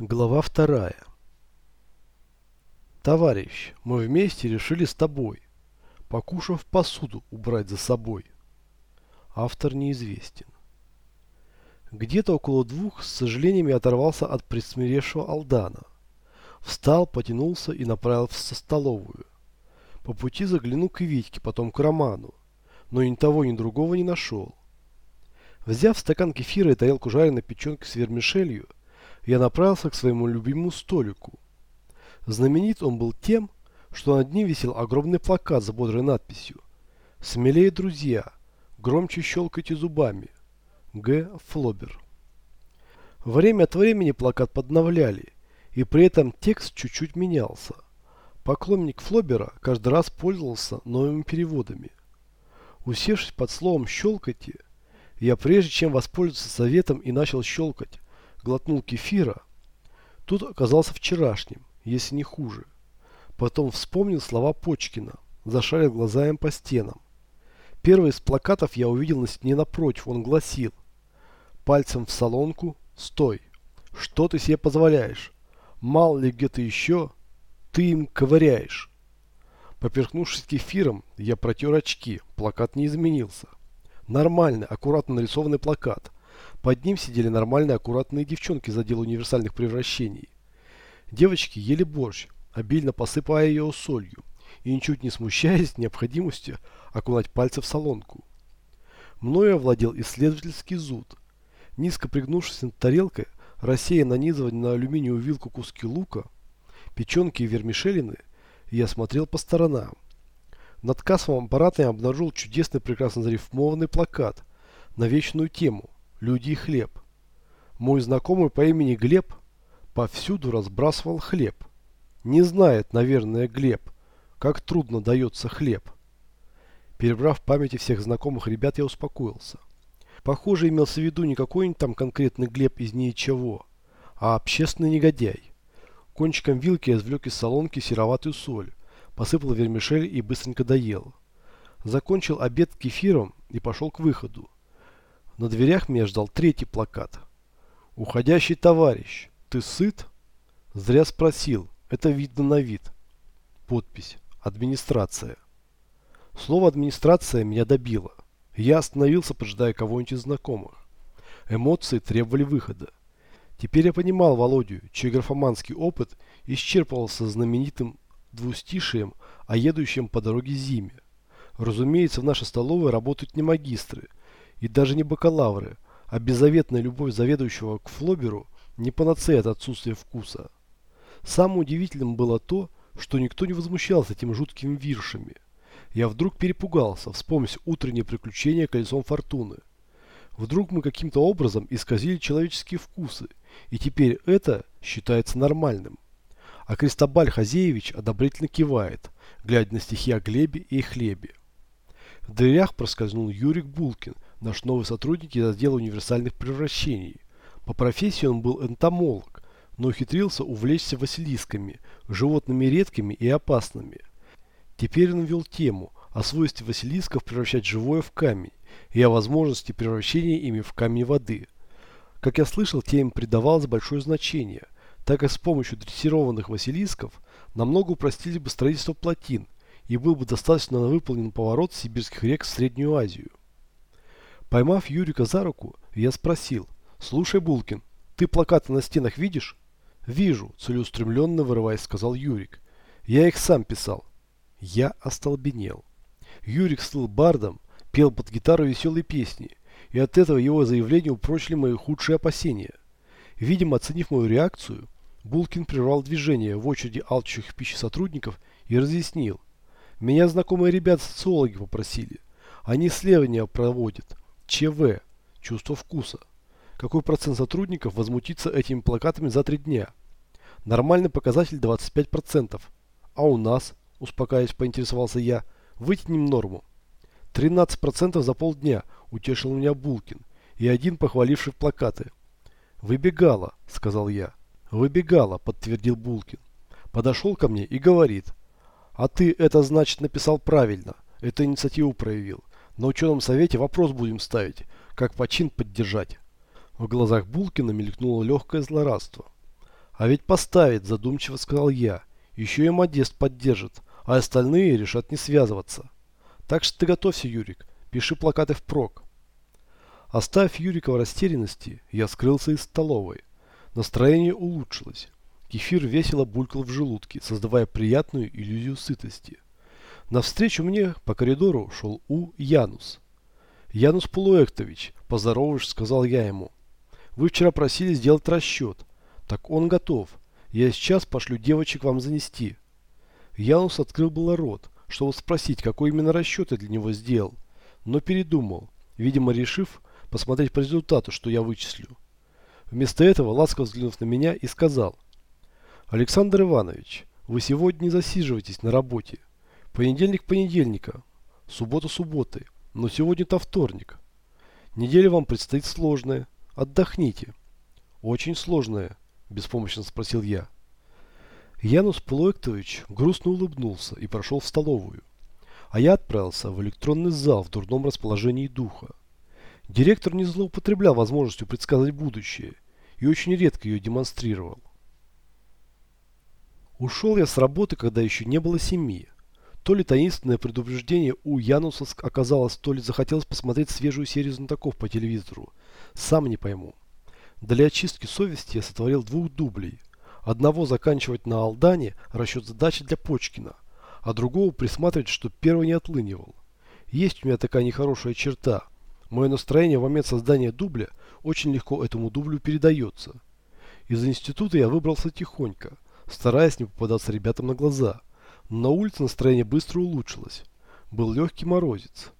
Глава вторая. Товарищ, мы вместе решили с тобой, покушав посуду, убрать за собой. Автор неизвестен. Где-то около двух с сожалением оторвался от присмиревшего Алдана. Встал, потянулся и направился в столовую. По пути заглянул к Витьке, потом к Роману, но ни того, ни другого не нашел. Взяв стакан кефира и тарелку жареной печенки с вермишелью, я направился к своему любимому столику. Знаменит он был тем, что над ним висел огромный плакат с бодрой надписью «Смелее, друзья! Громче щелкайте зубами! Г. Флобер». Время от времени плакат подновляли, и при этом текст чуть-чуть менялся. Поклонник Флобера каждый раз пользовался новыми переводами. Усевшись под словом «щелкайте», я прежде чем воспользоваться советом и начал щелкать, глотнул кефира. Тут оказался вчерашним, если не хуже. Потом вспомнил слова Почкина, зашарил глазами по стенам. Первый из плакатов я увидел на стене напротив, он гласил «Пальцем в солонку, стой! Что ты себе позволяешь? Мало ли где-то еще, ты им ковыряешь!» Поперхнувшись кефиром, я протер очки, плакат не изменился. Нормальный, аккуратно нарисованный плакат – под ним сидели нормальные аккуратные девчонки за дело универсальных превращений. Девочки ели борщ, обильно посыпая ее солью, и ничуть не смущаясь необходимостью окунать пальцы в солонку. Мною овладел исследовательский зуд. Низко пригнувшись над тарелкой, рассеянно нанизывая на алюминиевую вилку куски лука, печенки и вермишелины, я смотрел по сторонам. Над кассовым аппаратом я обнаружил чудесный прекрасно зарифмованный плакат на вечную тему – люди и хлеб. Мой знакомый по имени Глеб повсюду разбрасывал хлеб. Не знает, наверное, Глеб, как трудно дается хлеб. Перебрав в памяти всех знакомых ребят, я успокоился. Похоже, имелся в виду не какой-нибудь там конкретный Глеб из ничего, а общественный негодяй. Кончиком вилки я извлек из солонки сероватую соль, посыпал вермишель и быстренько доел. Закончил обед кефиром и пошел к выходу. На дверях меня ждал третий плакат. «Уходящий товарищ, ты сыт?» Зря спросил, это видно на вид. Подпись. Администрация. Слово «администрация» меня добило. Я остановился, поджидая кого-нибудь из знакомых. Эмоции требовали выхода. Теперь я понимал Володю, чей графоманский опыт исчерпывался знаменитым двустишием о едущем по дороге зиме. Разумеется, в нашей столовой работают не магистры, и даже не бакалавры, а беззаветная любовь заведующего к Флоберу не панацея от отсутствия вкуса. Самым удивительным было то, что никто не возмущался этими жуткими виршами. Я вдруг перепугался, вспомнив утреннее приключение колесом фортуны. Вдруг мы каким-то образом исказили человеческие вкусы, и теперь это считается нормальным. А Кристобаль Хазеевич одобрительно кивает, глядя на стихи о Глебе и Хлебе. В дверях проскользнул Юрик Булкин наш новый сотрудник из отдела универсальных превращений. По профессии он был энтомолог, но ухитрился увлечься василисками, животными редкими и опасными. Теперь он вел тему о свойстве василисков превращать живое в камень и о возможности превращения ими в камень воды. Как я слышал, теме придавалось большое значение, так как с помощью дрессированных василисков намного упростили бы строительство плотин и был бы достаточно выполнен поворот сибирских рек в Среднюю Азию. Поймав Юрика за руку, я спросил. «Слушай, Булкин, ты плакаты на стенах видишь?» «Вижу», целеустремленно вырываясь, сказал Юрик. «Я их сам писал». Я остолбенел. Юрик стал бардом, пел под гитару веселые песни, и от этого его заявления упрочили мои худшие опасения. Видимо, оценив мою реакцию, Булкин прервал движение в очереди алчущих пищи сотрудников и разъяснил. Меня знакомые ребята-социологи попросили. Они исследования проводят, ЧВ. Чувство вкуса. Какой процент сотрудников возмутится этими плакатами за три дня? Нормальный показатель 25%. А у нас, успокаиваясь, поинтересовался я, вытянем норму. 13% за полдня, утешил меня Булкин, и один похваливший плакаты. «Выбегала», — сказал я. «Выбегала», — подтвердил Булкин. Подошел ко мне и говорит. «А ты это, значит, написал правильно. Это инициативу проявил. На ученом совете вопрос будем ставить, как почин поддержать. В глазах Булкина мелькнуло легкое злорадство. А ведь поставит, задумчиво сказал я. Еще и Модест поддержит, а остальные решат не связываться. Так что ты готовься, Юрик, пиши плакаты впрок. Оставив Юрика в растерянности, я скрылся из столовой. Настроение улучшилось. Кефир весело булькал в желудке, создавая приятную иллюзию сытости. Навстречу мне по коридору шел У. Янус. «Янус Полуэктович, поздоровавшись, сказал я ему. Вы вчера просили сделать расчет. Так он готов. Я сейчас пошлю девочек вам занести. Янус открыл было рот, чтобы спросить, какой именно расчет я для него сделал, но передумал, видимо решив посмотреть по результату, что я вычислю. Вместо этого, ласково взглянув на меня, и сказал, «Александр Иванович, вы сегодня не засиживайтесь на работе. Понедельник понедельника, суббота субботы, но сегодня-то вторник. Неделя вам предстоит сложная. Отдохните». «Очень сложная», – беспомощно спросил я. Янус Плоектович грустно улыбнулся и прошел в столовую. А я отправился в электронный зал в дурном расположении духа. Директор не злоупотреблял возможностью предсказать будущее и очень редко ее демонстрировал. Ушел я с работы, когда еще не было семьи. То ли таинственное предупреждение у Януса оказалось, то ли захотелось посмотреть свежую серию знатоков по телевизору. Сам не пойму. Для очистки совести я сотворил двух дублей. Одного заканчивать на Алдане расчет задачи для Почкина, а другого присматривать, чтобы первый не отлынивал. Есть у меня такая нехорошая черта. Мое настроение в момент создания дубля очень легко этому дублю передается. Из института я выбрался тихонько, стараясь не попадаться ребятам на глаза. На улице настроение быстро улучшилось. Был легкий морозец.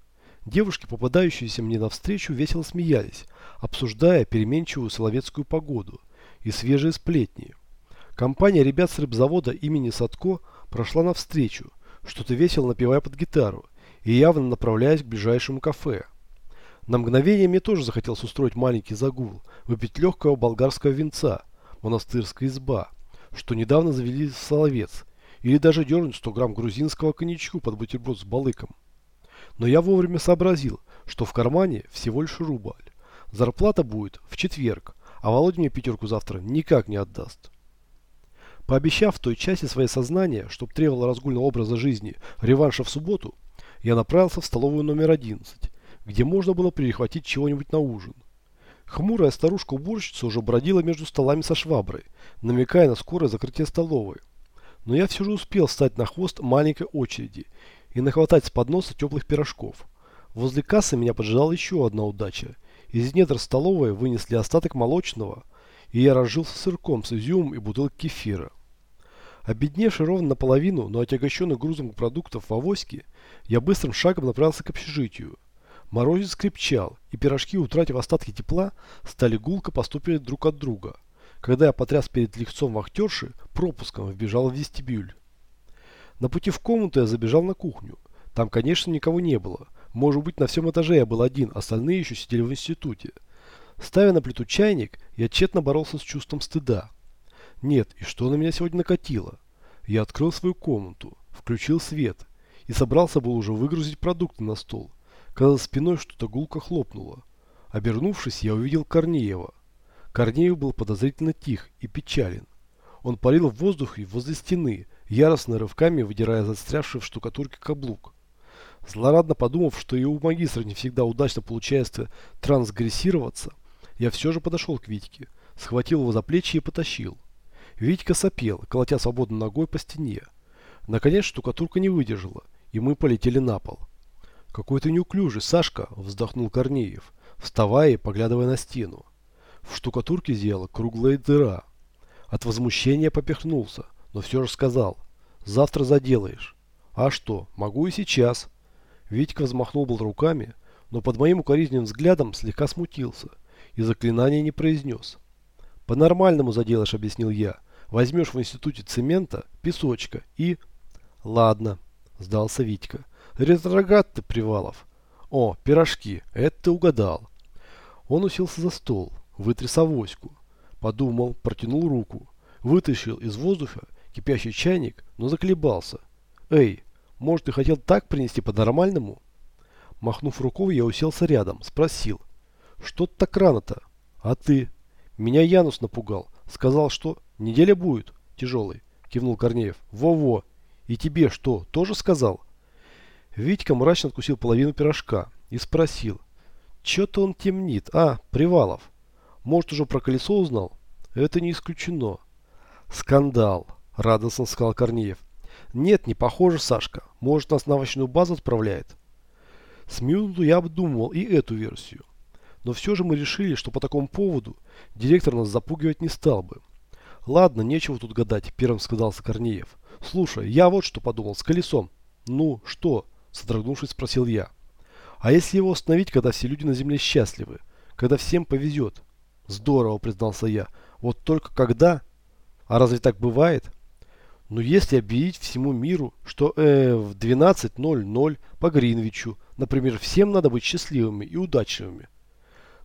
Девушки, попадающиеся мне навстречу, весело смеялись, обсуждая переменчивую соловецкую погоду и свежие сплетни. Компания ребят с рыбзавода имени Садко прошла навстречу, что-то весело напевая под гитару и явно направляясь к ближайшему кафе. На мгновение мне тоже захотелось устроить маленький загул, выпить легкого болгарского винца, монастырская изба, что недавно завели в Соловец, или даже дернуть 100 грамм грузинского коньячку под бутерброд с балыком. Но я вовремя сообразил, что в кармане всего лишь рубль. Зарплата будет в четверг, а Володя мне пятерку завтра никак не отдаст. Пообещав той части своей сознания, чтоб требовало разгульного образа жизни, реванша в субботу, я направился в столовую номер 11, где можно было перехватить чего-нибудь на ужин. Хмурая старушка-уборщица уже бродила между столами со шваброй, намекая на скорое закрытие столовой. Но я все же успел встать на хвост маленькой очереди и нахватать с подноса теплых пирожков. Возле кассы меня поджидала еще одна удача – из недр столовой вынесли остаток молочного, и я разжился сырком с изюмом и бутылкой кефира. Обедневший ровно наполовину, но отягощенный грузом продуктов в авоське, я быстрым шагом направился к общежитию. Морозец скрипчал, и пирожки, утратив остатки тепла, стали гулко поступили друг от друга. Когда я потряс перед лицом вахтерши, пропуском вбежал в вестибюль. На пути в комнату я забежал на кухню. Там, конечно, никого не было. Может быть, на всем этаже я был один, остальные еще сидели в институте. Ставя на плиту чайник, я тщетно боролся с чувством стыда. Нет, и что на меня сегодня накатило? Я открыл свою комнату, включил свет и собрался был уже выгрузить продукты на стол, когда за спиной что-то гулко хлопнуло. Обернувшись, я увидел Корнеева. Корнеев был подозрительно тих и печален. Он парил в воздухе возле стены, яростно рывками выдирая застрявший в штукатурке каблук. Злорадно подумав, что и у магистра не всегда удачно получается трансгрессироваться, я все же подошел к Витьке, схватил его за плечи и потащил. Витька сопел, колотя свободной ногой по стене. Наконец штукатурка не выдержала, и мы полетели на пол. «Какой ты неуклюжий, Сашка!» – вздохнул Корнеев, вставая и поглядывая на стену. В штукатурке зияла круглая дыра. От возмущения поперхнулся, но все же сказал «Завтра заделаешь». «А что, могу и сейчас». Витька взмахнул был руками, но под моим укоризненным взглядом слегка смутился и заклинание не произнес. «По-нормальному заделаешь», — объяснил я. «Возьмешь в институте цемента, песочка и...» «Ладно», — сдался Витька. «Ретрогат ты, Привалов». «О, пирожки, это ты угадал». Он уселся за стол, вытряс авоську, подумал, протянул руку, вытащил из воздуха кипящий чайник, но заколебался. «Эй, может, ты хотел так принести по-нормальному? Махнув рукой, я уселся рядом, спросил. Что ты так рано-то? А ты? Меня Янус напугал. Сказал, что неделя будет тяжелой, кивнул Корнеев. Во-во. И тебе что, тоже сказал? Витька мрачно откусил половину пирожка и спросил. Че-то он темнит. А, Привалов. Может, уже про колесо узнал? Это не исключено. Скандал, радостно сказал Корнеев. Нет, не похоже, Сашка. Может, нас на овощную базу отправляет? С минуту я обдумывал и эту версию. Но все же мы решили, что по такому поводу директор нас запугивать не стал бы. Ладно, нечего тут гадать, первым сказал Корнеев. Слушай, я вот что подумал, с колесом. Ну, что? Содрогнувшись, спросил я. А если его остановить, когда все люди на земле счастливы? Когда всем повезет? Здорово, признался я. Вот только когда? А разве так бывает? Ну, если объявить всему миру, что э, в 12.00 по Гринвичу, например, всем надо быть счастливыми и удачливыми.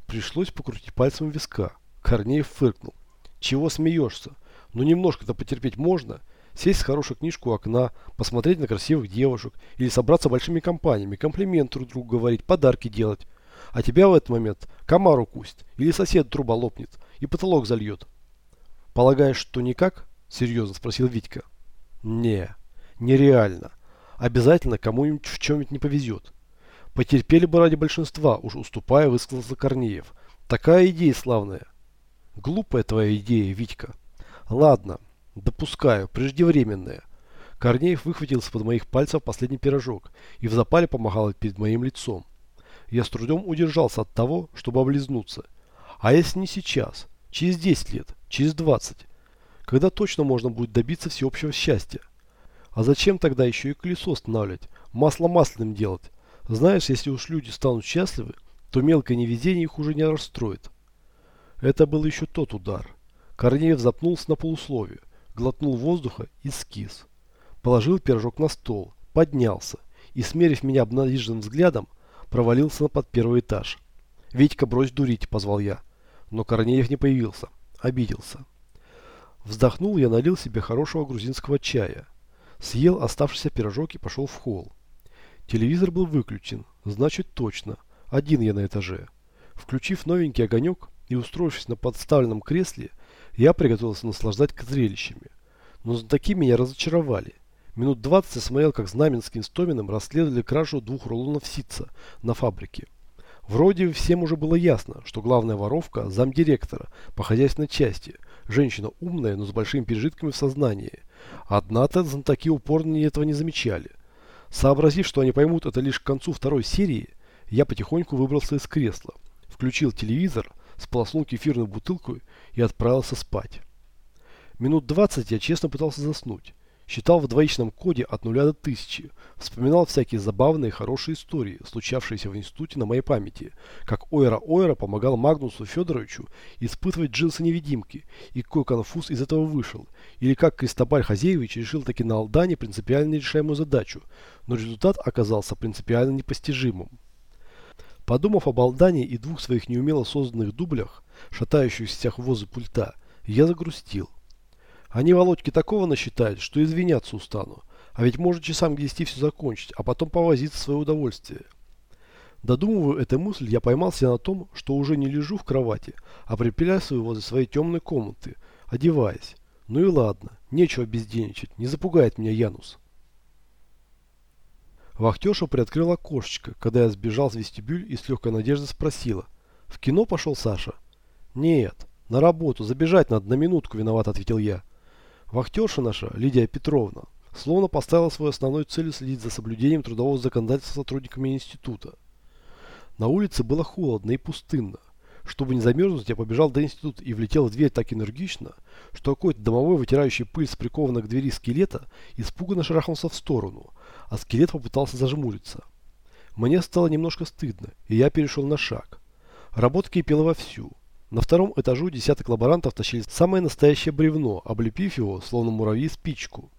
Пришлось покрутить пальцем виска. Корнеев фыркнул. Чего смеешься? Ну, немножко-то потерпеть можно. Сесть с хорошей книжку у окна, посмотреть на красивых девушек, или собраться большими компаниями, комплименты друг другу говорить, подарки делать. А тебя в этот момент комар укусит, или сосед труба лопнет, и потолок зальет. Полагаешь, что никак? Серьезно спросил Витька. Не, нереально. Обязательно кому-нибудь в чем-нибудь не повезет. Потерпели бы ради большинства, уж уступая, высказался Корнеев. Такая идея славная. Глупая твоя идея, Витька. Ладно, допускаю, преждевременная. Корнеев выхватил из-под моих пальцев последний пирожок и в запале помахал перед моим лицом. Я с трудом удержался от того, чтобы облизнуться. А если не сейчас? Через 10 лет? Через 20? Когда точно можно будет добиться всеобщего счастья? А зачем тогда еще и колесо останавливать? Масло масляным делать? Знаешь, если уж люди станут счастливы, то мелкое невезение их уже не расстроит. Это был еще тот удар. Корнеев запнулся на полусловие, глотнул воздуха и скис. Положил пирожок на стол, поднялся и, смерив меня обнадеженным взглядом, провалился под первый этаж. «Витька, брось дурить!» – позвал я. Но Корнеев не появился. Обиделся. Вздохнул я, налил себе хорошего грузинского чая. Съел оставшийся пирожок и пошел в холл. Телевизор был выключен, значит точно. Один я на этаже. Включив новенький огонек и устроившись на подставленном кресле, я приготовился наслаждать зрелищами. Но знатоки меня разочаровали. Минут 20 я смотрел, как Знаменский с Томиным расследовали кражу двух рулонов ситца на фабрике. Вроде всем уже было ясно, что главная воровка – замдиректора по хозяйственной части, женщина умная, но с большими пережитками в сознании. Однако знатоки упорно этого не замечали. Сообразив, что они поймут это лишь к концу второй серии, я потихоньку выбрался из кресла, включил телевизор, сполоснул кефирную бутылку и отправился спать. Минут 20 я честно пытался заснуть. Считал в двоичном коде от нуля до тысячи. Вспоминал всякие забавные хорошие истории, случавшиеся в институте на моей памяти. Как Ойра Ойра помогал Магнусу Федоровичу испытывать джинсы-невидимки, и какой конфуз из этого вышел. Или как Кристобаль Хазеевич решил таки на Алдане принципиально решаемую задачу, но результат оказался принципиально непостижимым. Подумав об Алдане и двух своих неумело созданных дублях, шатающихся возле пульта, я загрустил. Они Володьке такого насчитают, что извиняться устану. А ведь может часам к десяти все закончить, а потом повозиться в свое удовольствие. Додумываю эту мысль, я поймался на том, что уже не лежу в кровати, а приплясываю возле своей темной комнаты, одеваясь. Ну и ладно, нечего бездельничать, не запугает меня Янус. Вахтерша приоткрыл окошечко, когда я сбежал в вестибюль и с легкой надеждой спросила. «В кино пошел Саша?» «Нет, на работу, забежать надо, на минутку виноват», — ответил я. Вахтерша наша, Лидия Петровна, словно поставила свою основной целью следить за соблюдением трудового законодательства сотрудниками института. На улице было холодно и пустынно. Чтобы не замерзнуть, я побежал до института и влетел в дверь так энергично, что какой-то домовой, вытирающий пыль с прикованного к двери скелета, испуганно шарахнулся в сторону, а скелет попытался зажмуриться. Мне стало немножко стыдно, и я перешел на шаг. Работа кипела вовсю. На втором этажу десяток лаборантов тащили самое настоящее бревно, облепив его, словно муравьи, спичку.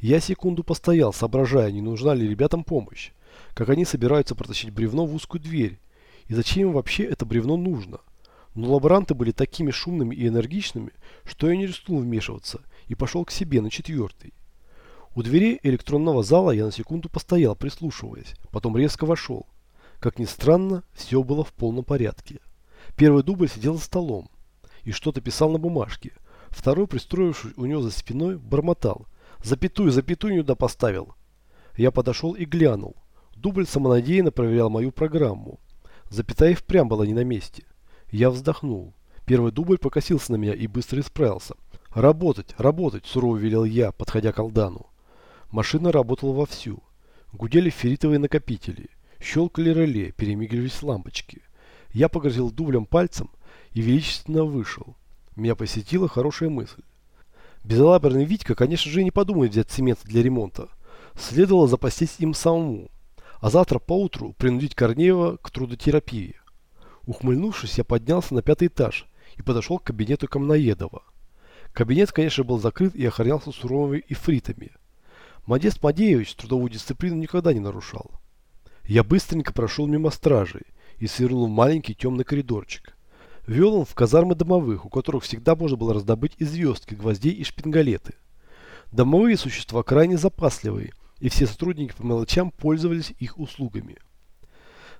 Я секунду постоял, соображая, не нужна ли ребятам помощь. Как они собираются протащить бревно в узкую дверь. И зачем им вообще это бревно нужно? Но лаборанты были такими шумными и энергичными, что я не рискнул вмешиваться и пошел к себе на четвертый. У двери электронного зала я на секунду постоял, прислушиваясь, потом резко вошел. Как ни странно, все было в полном порядке. Первый дубль сидел за столом и что-то писал на бумажке. Второй, пристроившись у него за спиной, бормотал. Запятую, запятую не поставил. Я подошел и глянул. Дубль самонадеянно проверял мою программу. Запятая и впрямь была не на месте. Я вздохнул. Первый дубль покосился на меня и быстро исправился. «Работать, работать!» – сурово велел я, подходя к Алдану. Машина работала вовсю. Гудели ферритовые накопители. Щелкали реле, перемигивались лампочки. Я погрозил дублем пальцем и величественно вышел. Меня посетила хорошая мысль. Безалаберный Витька, конечно же, не подумает взять цемент для ремонта. Следовало запастись им самому. А завтра поутру принудить Корнеева к трудотерапии. Ухмыльнувшись, я поднялся на пятый этаж и подошел к кабинету Камноедова. Кабинет, конечно, был закрыт и охранялся суровыми ифритами. Модест Мадеевич трудовую дисциплину никогда не нарушал. Я быстренько прошел мимо стражей и свернул в маленький темный коридорчик. Вел он в казармы домовых, у которых всегда можно было раздобыть и звездки, гвоздей и шпингалеты. Домовые существа крайне запасливые, и все сотрудники по мелочам пользовались их услугами.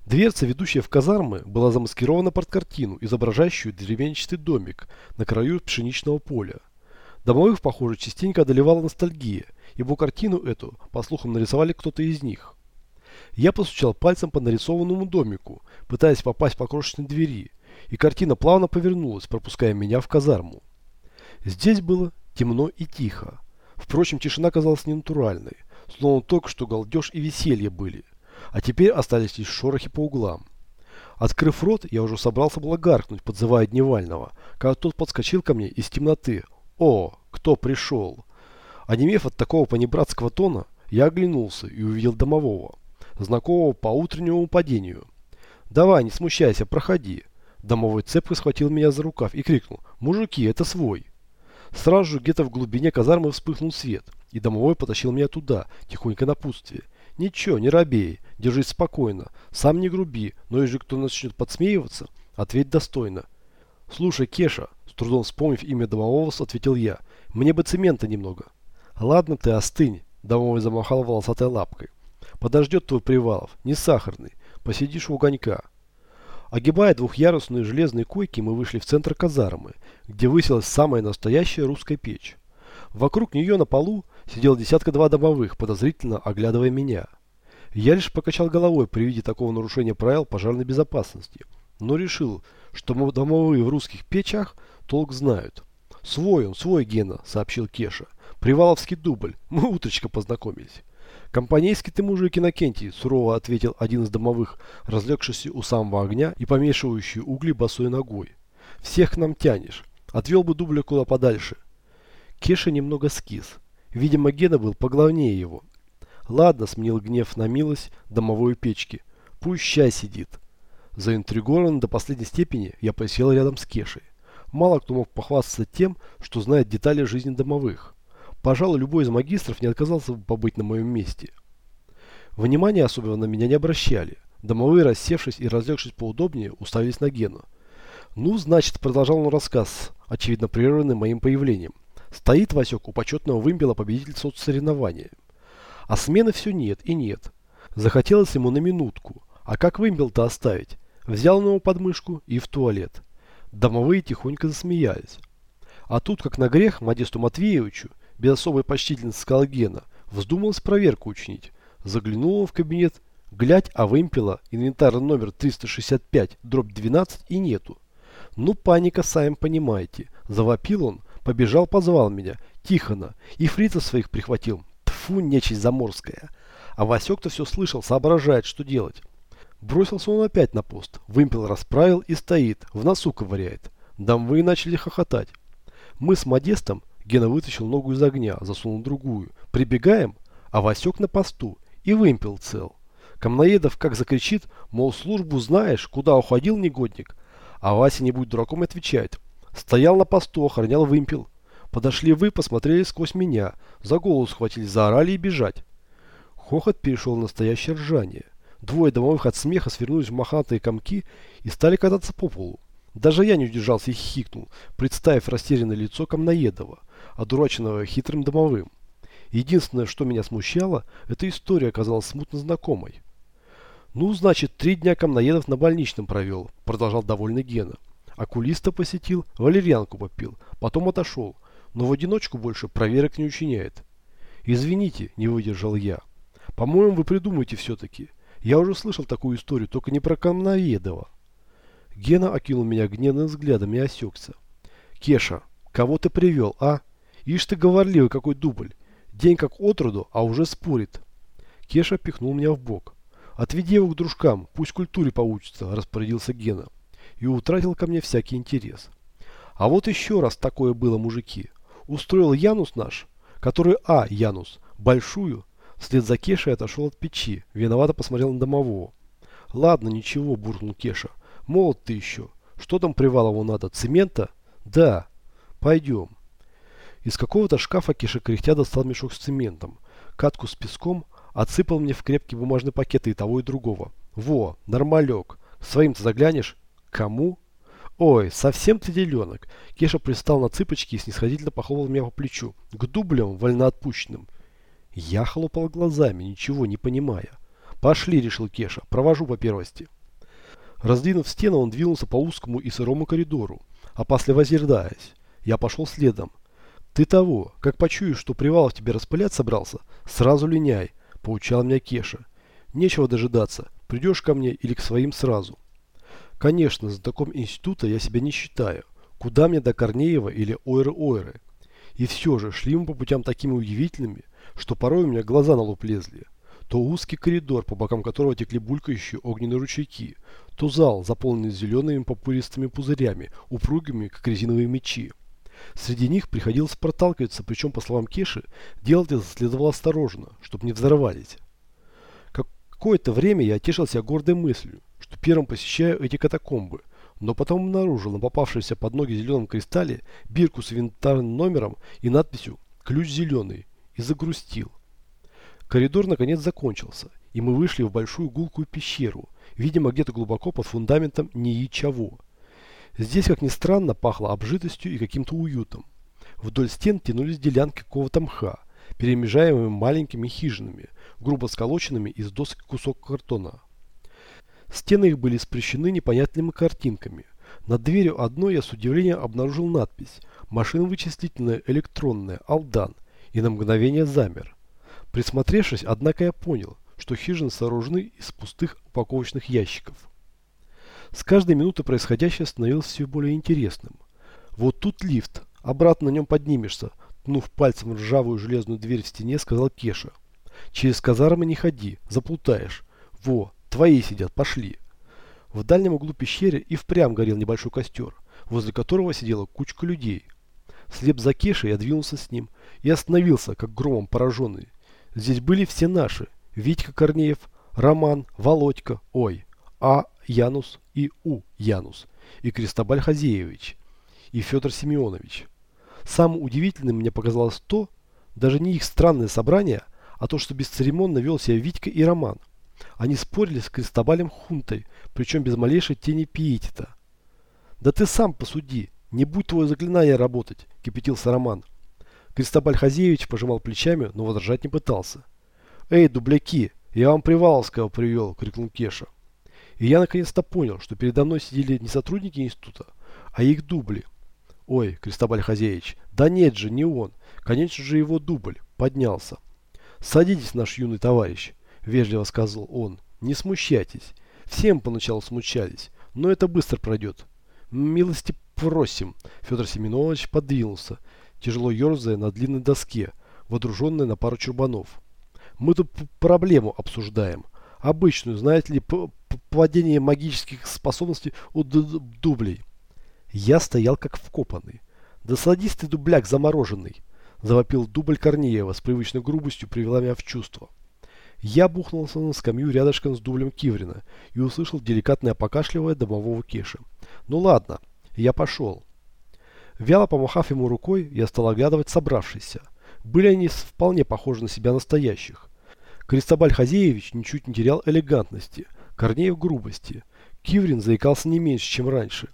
Дверца, ведущая в казармы, была замаскирована под картину, изображающую деревенчатый домик на краю пшеничного поля. Домовых, похоже, частенько одолевала ностальгия, ибо картину эту, по слухам, нарисовали кто-то из них. Я постучал пальцем по нарисованному домику, пытаясь попасть по крошечной двери, и картина плавно повернулась, пропуская меня в казарму. Здесь было темно и тихо. Впрочем, тишина казалась ненатуральной, словно только что галдеж и веселье были – а теперь остались лишь шорохи по углам. Открыв рот, я уже собрался было подзывая Дневального, когда тот подскочил ко мне из темноты. «О, кто пришел?» Онемев от такого понебратского тона, я оглянулся и увидел домового, знакомого по утреннему падению. «Давай, не смущайся, проходи». Домовой цепко схватил меня за рукав и крикнул «Мужики, это свой!». Сразу же где-то в глубине казармы вспыхнул свет, и домовой потащил меня туда, тихонько напутствие. «Ничего, не робей, держись спокойно, сам не груби, но если кто начнет подсмеиваться, ответь достойно». «Слушай, Кеша», с трудом вспомнив имя домового, ответил я, «мне бы цемента немного». «Ладно ты, остынь», домовой замахал волосатой лапкой. «Подождет твой Привалов, не сахарный, посидишь у огонька». Огибая двухъярусные железные койки, мы вышли в центр казармы, где высилась самая настоящая русская печь. Вокруг нее на полу сидел десятка-два домовых, подозрительно оглядывая меня. Я лишь покачал головой при виде такого нарушения правил пожарной безопасности, но решил, что домовые в русских печах толк знают. «Свой он, свой Гена», — сообщил Кеша. «Приваловский дубль. Мы утречка познакомились». «Компанейский ты мужик Иннокентий», — сурово ответил один из домовых, разлегшийся у самого огня и помешивающий угли босой ногой. «Всех к нам тянешь. Отвел бы дубля куда подальше». Кеша немного скис. Видимо, Гена был поглавнее его. Ладно, сменил гнев на милость домовой печки. Пусть ща сидит. Заинтригован до последней степени, я посел рядом с Кешей. Мало кто мог похвастаться тем, что знает детали жизни домовых. Пожалуй, любой из магистров не отказался бы побыть на моем месте. Внимания особенно на меня не обращали. Домовые, рассевшись и разлегшись поудобнее, уставились на Гену. Ну, значит, продолжал он рассказ, очевидно прерванный моим появлением. Стоит Васек у почетного вымпела победитель соцсоревнования. А смены все нет и нет. Захотелось ему на минутку. А как вымпел-то оставить? Взял на его подмышку и в туалет. Домовые тихонько засмеялись. А тут, как на грех, Модесту Матвеевичу, без особой почтительности сказал Гена, вздумалось проверку учинить. Заглянул он в кабинет, глядь, а вымпела, инвентарный номер 365, дробь 12 и нету. Ну, паника, сами понимаете. Завопил он, Побежал, позвал меня. Тихона. И фрица своих прихватил. Тфу, нечисть заморская. А Васек-то все слышал, соображает, что делать. Бросился он опять на пост. Вымпел расправил и стоит. В носу ковыряет. Дамвы начали хохотать. Мы с Модестом, Гена вытащил ногу из огня, засунул другую. Прибегаем, а Васек на посту. И вымпел цел. Камноедов как закричит, мол, службу знаешь, куда уходил негодник. А Вася не будь дураком отвечает. Стоял на посту, охранял вымпел. Подошли вы, посмотрели сквозь меня. За голову схватили, заорали и бежать. Хохот перешел в настоящее ржание. Двое домовых от смеха свернулись в мохнатые комки и стали кататься по полу. Даже я не удержался и хихикнул, представив растерянное лицо Камноедова, одураченного хитрым домовым. Единственное, что меня смущало, эта история оказалась смутно знакомой. «Ну, значит, три дня Камноедов на больничном провел», – продолжал довольный Гена. Окулиста посетил, валерьянку попил, потом отошел. но в одиночку больше проверок не учиняет. Извините, не выдержал я. По-моему, вы придумаете все-таки. Я уже слышал такую историю, только не про Камноведова. Гена окинул меня гневным взглядом и осекся. Кеша, кого ты привел, а? Ишь ты говорливый, какой дубль. День как отроду, а уже спорит. Кеша пихнул меня в бок. Отведи его к дружкам, пусть культуре поучится, распорядился Гена. И утратил ко мне всякий интерес. А вот еще раз такое было, мужики. Устроил Янус наш, который А. Янус, большую, вслед за Кешей отошел от печи, виновато посмотрел на домового. Ладно, ничего, буркнул Кеша. Молод ты еще. Что там Привалову надо? Цемента? Да. Пойдем. Из какого-то шкафа Кеша кряхтя достал мешок с цементом, катку с песком, отсыпал мне в крепкий бумажный пакет и того и другого. Во, нормалек. Своим-то заглянешь? Кому? Ой, совсем ты деленок. Кеша пристал на цыпочки и снисходительно похлопал меня по плечу. К дублям вольноотпущенным. Я хлопал глазами, ничего не понимая. Пошли, решил Кеша, провожу по первости. Раздвинув стену, он двинулся по узкому и сырому коридору, опасливо озердаясь. Я пошел следом. Ты того, как почуешь, что Привалов тебе распылять собрался, сразу линяй, поучал меня Кеша. Нечего дожидаться, придешь ко мне или к своим сразу. Конечно, за таком института я себя не считаю. Куда мне до Корнеева или Ойры-Ойры? И все же шли мы по путям такими удивительными, что порой у меня глаза на лоб лезли. То узкий коридор, по бокам которого текли булькающие огненные ручейки, то зал, заполненный зелеными попуристыми пузырями, упругими, как резиновые мечи. Среди них приходилось проталкиваться, причем, по словам Кеши, делать это следовало осторожно, чтобы не взорвались. Какое-то время я тешил себя гордой мыслью, что первым посещаю эти катакомбы, но потом обнаружил на попавшемся под ноги зеленом кристалле бирку с инвентарным номером и надписью «Ключ зеленый» и загрустил. Коридор наконец закончился, и мы вышли в большую гулкую пещеру, видимо где-то глубоко под фундаментом НИИ-ЧАВО. Здесь, как ни странно, пахло обжитостью и каким-то уютом. Вдоль стен тянулись делянки какого-то мха, перемежаемыми маленькими хижинами, грубо сколоченными из досок кусок картона. Стены их были спрещены непонятными картинками. Над дверью одной я с удивлением обнаружил надпись «Машина вычислительная электронная, Алдан» и на мгновение замер. Присмотревшись, однако я понял, что хижины сооружены из пустых упаковочных ящиков. С каждой минуты происходящее становилось все более интересным. Вот тут лифт, обратно на нем поднимешься, ткнув пальцем ржавую железную дверь в стене, сказал Кеша. Через казармы не ходи, заплутаешь. Во, твои сидят, пошли. В дальнем углу пещеры и впрямь горел небольшой костер, возле которого сидела кучка людей. Слеп за Кешей я двинулся с ним и остановился, как громом пораженный. Здесь были все наши. Витька Корнеев, Роман, Володька, ой, А. Янус и У. Янус, и Кристобаль Хазеевич, и Федор Семенович. Самым удивительным мне показалось то, даже не их странное собрание, а то, что бесцеремонно вел себя Витька и Роман. Они спорили с Кристобалем Хунтой, причем без малейшей тени пиетета. «Да ты сам посуди, не будь твое заклинание работать», – кипятился Роман. Кристобаль Хазеевич пожимал плечами, но возражать не пытался. «Эй, дубляки, я вам Приваловского привел!» – крикнул Кеша. И я наконец-то понял, что передо мной сидели не сотрудники института, а их дубли. Ой, Кристобаль Хазеевич, да нет же, не он. Конечно же его дубль. Поднялся. Садитесь, наш юный товарищ, вежливо сказал он. Не смущайтесь. Всем поначалу смущались, но это быстро пройдет. Милости просим. Федор Семенович подвинулся, тяжело ерзая на длинной доске, водруженной на пару чурбанов. Мы тут проблему обсуждаем. Обычную, знаете ли, падение магических способностей у дублей. Я стоял как вкопанный. Да садись дубляк замороженный, завопил дубль Корнеева с привычной грубостью, привела меня в чувство. Я бухнулся на скамью рядышком с дублем Киврина и услышал деликатное покашливание домового Кеши. Ну ладно, я пошел. Вяло помахав ему рукой, я стал оглядывать собравшихся. Были они вполне похожи на себя настоящих. Кристобаль Хазеевич ничуть не терял элегантности, Корнеев грубости. Киврин заикался не меньше, чем раньше.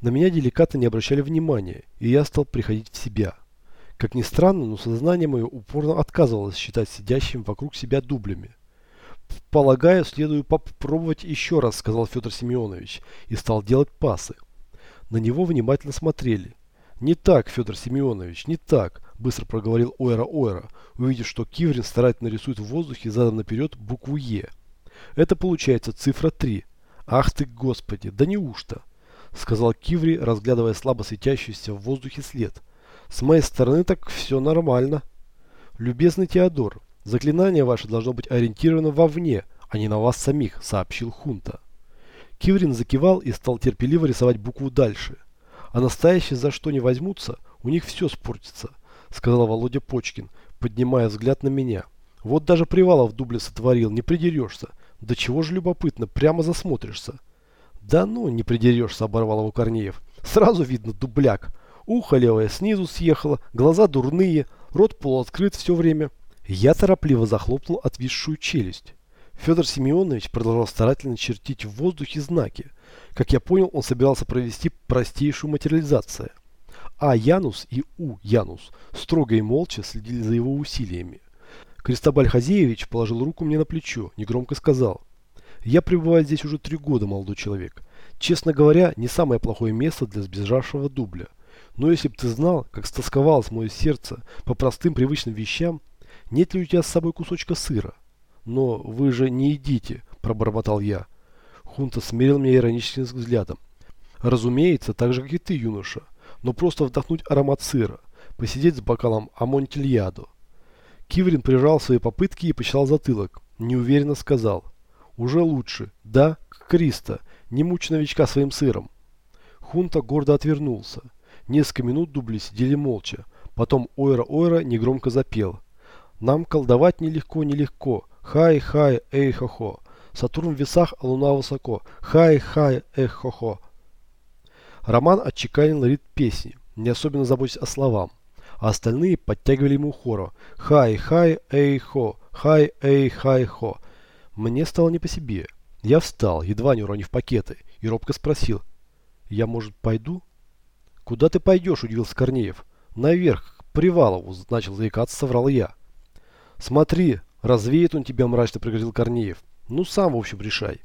На меня деликатно не обращали внимания, и я стал приходить в себя. Как ни странно, но сознание мое упорно отказывалось считать сидящим вокруг себя дублями. «Полагаю, следую попробовать еще раз», — сказал Федор Семенович, и стал делать пасы. На него внимательно смотрели. «Не так, Федор Семенович, не так», – быстро проговорил Ойра Ойра, увидев, что Киврин старательно рисует в воздухе задом наперед букву «Е». «Это получается цифра 3. Ах ты, господи, да неужто?» – сказал Киври, разглядывая слабо светящийся в воздухе след. «С моей стороны так все нормально». «Любезный Теодор, заклинание ваше должно быть ориентировано вовне, а не на вас самих», – сообщил Хунта. Киврин закивал и стал терпеливо рисовать букву дальше – а настоящие за что не возьмутся, у них все спортится, сказал Володя Почкин, поднимая взгляд на меня. Вот даже Привалов дубле сотворил, не придерешься. Да чего же любопытно, прямо засмотришься. Да ну, не придерешься, оборвал его Корнеев. Сразу видно дубляк. Ухо левое снизу съехало, глаза дурные, рот полуоткрыт все время. Я торопливо захлопнул отвисшую челюсть. Федор Семенович продолжал старательно чертить в воздухе знаки, как я понял, он собирался провести простейшую материализацию. А Янус и У Янус строго и молча следили за его усилиями. Кристобаль Хазеевич положил руку мне на плечо, негромко сказал. «Я пребываю здесь уже три года, молодой человек. Честно говоря, не самое плохое место для сбежавшего дубля. Но если бы ты знал, как стосковалось мое сердце по простым привычным вещам, нет ли у тебя с собой кусочка сыра? Но вы же не едите, пробормотал я. Хунта смерил меня ироническим взглядом. Разумеется, так же, как и ты, юноша. Но просто вдохнуть аромат сыра. Посидеть с бокалом амонтильядо. Киврин прижал свои попытки и почесал затылок. Неуверенно сказал. Уже лучше. Да, Криста. Не мучь новичка своим сыром. Хунта гордо отвернулся. Несколько минут дубли сидели молча. Потом Ойра-Ойра негромко запел. Нам колдовать нелегко-нелегко. Хай-хай, эй-хо-хо. Сатурн в весах, а Луна высоко. Хай-хай, эх-хо-хо. Роман отчеканил ритм песни, не особенно заботясь о словам. А остальные подтягивали ему хором. Хай-хай, эй-хо, хай-эй-хай-хо. Мне стало не по себе. Я встал, едва не уронив пакеты, и робко спросил. Я, может, пойду? Куда ты пойдешь, удивился Корнеев. Наверх, к Привалову, начал заикаться, соврал я. Смотри, развеет он тебя, мрачно пригрозил Корнеев. Ну, сам, в общем, решай.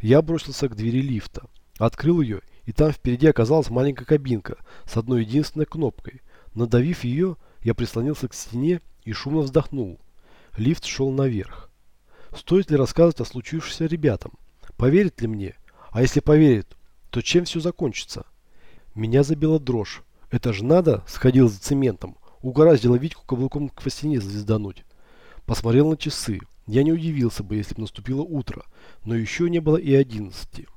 Я бросился к двери лифта. Открыл ее, и там впереди оказалась маленькая кабинка с одной единственной кнопкой. Надавив ее, я прислонился к стене и шумно вздохнул. Лифт шел наверх. Стоит ли рассказывать о случившемся ребятам? Поверят ли мне? А если поверят, то чем все закончится? Меня забила дрожь. Это же надо, сходил за цементом. Угораздило Витьку каблуком к стене звездануть. Посмотрел на часы. Я не удивился бы, если бы наступило утро, но еще не было и одиннадцати.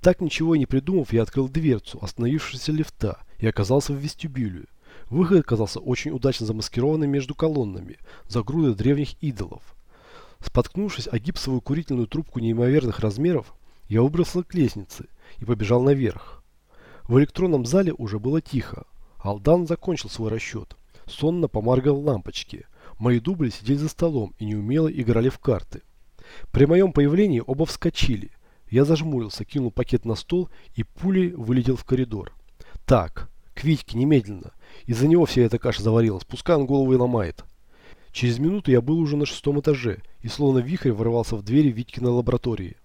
Так ничего и не придумав, я открыл дверцу остановившегося лифта и оказался в вестибюле. Выход оказался очень удачно замаскированным между колоннами, за грудой древних идолов. Споткнувшись о гипсовую курительную трубку неимоверных размеров, я выбрался к лестнице и побежал наверх. В электронном зале уже было тихо. Алдан закончил свой расчет. Сонно помаргал лампочки. Мои дубли сидели за столом и неумело играли в карты. При моем появлении оба вскочили. Я зажмурился, кинул пакет на стол и пулей вылетел в коридор. Так, к Витьке немедленно. Из-за него вся эта каша заварилась, пускай он голову и ломает. Через минуту я был уже на шестом этаже и словно вихрь ворвался в двери Витькиной лаборатории.